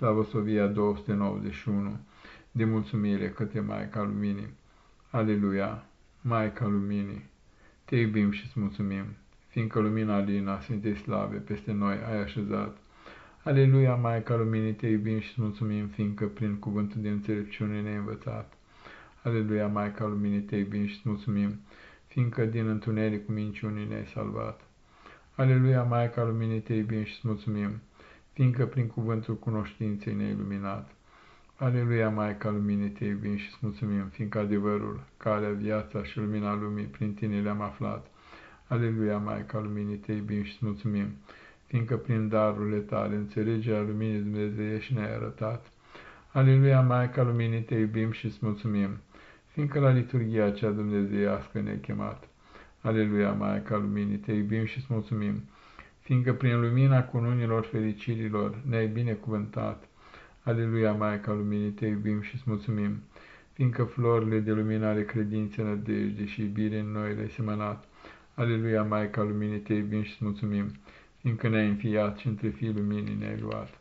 Slavosovia 291, de mulțumire către Maica Luminii. Aleluia, Maica Luminii, te iubim și îți mulțumim, fiindcă lumina Alina Sfintei Slave peste noi ai așezat. Aleluia, Maica Luminii, te iubim și îți mulțumim, fiindcă prin cuvântul de înțelepciune ne-ai învățat. Aleluia, Maica Luminii, te iubim și îți mulțumim, fiindcă din întunericul minciunii ne-ai salvat. Aleluia, Maica Luminii, te iubim și îți mulțumim, fiindcă prin cuvântul cunoștinței ne-ai iluminat. Aleluia, Maica Luminii, te iubim și îți mulțumim, fiindcă adevărul, calea, viața și lumina lumii prin tine le-am aflat. Aleluia, Maica Luminii, te iubim și îți mulțumim, fiindcă prin darurile tale înțelegerea luminii Dumnezeiești ne-ai arătat. Aleluia, Maica Luminii, te iubim și îți mulțumim, fiindcă la liturghia cea dumnezeiască ne-ai chemat. Aleluia, Maica Luminii, te iubim și îți mulțumim, fiindcă prin lumina cununilor fericirilor ne-ai binecuvântat. Aleluia, Maica Luminii, te iubim și îți mulțumim, fiindcă florile de lumină ale credinței, nădejde și iubire în noi le-ai semănat. Aleluia, Maica Luminii, te iubim și îți mulțumim, fiindcă ne-ai înfiat și între fii luminii ne-ai luat.